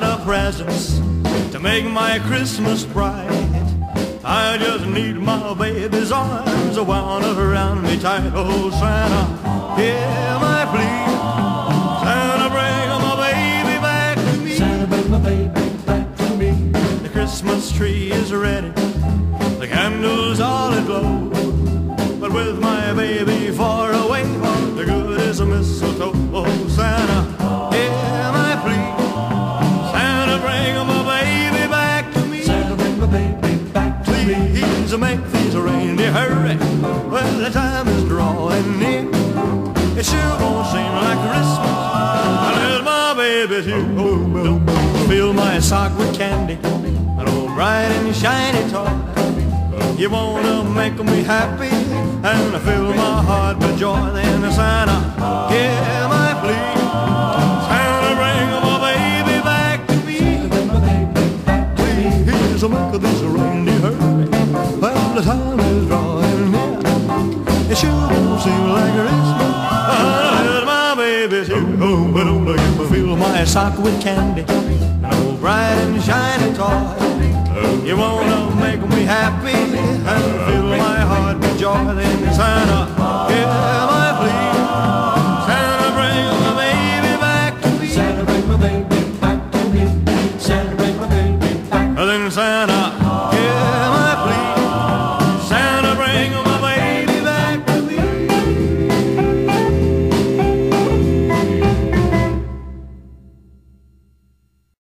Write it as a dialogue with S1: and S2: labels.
S1: presents to make my Christmas bright. I just need my baby's arms wound around me tight. Oh, Santa, hear my plea. Santa, bring my baby back to me.
S2: Santa, bring my baby back to me.
S1: The Christmas tree is ready, the candles all aglow. But with my baby far away, the good is a mistletoe. Make these reindeer hurry. Well, the time is drawing near. It sure won't seem like Christmas unless my baby's here. Oh, fill my sock with candy, an old bright and shiny toy. You wanna make me happy and fill my heart with joy. Then Santa, hear my plea. Santa, bring my baby back to me. Please make this reindeer. Well, the time is drawing near. It sure won't seem like Christmas unless my baby's here. Oh, but don't let me fill my sock with candy, No bright and shiny toy. You wanna make me happy and fill my heart with joy. Then Santa, hear my plea. Santa, bring my baby back to me.
S2: Santa, bring my baby back to me. Santa, bring my baby back.
S1: Then Santa,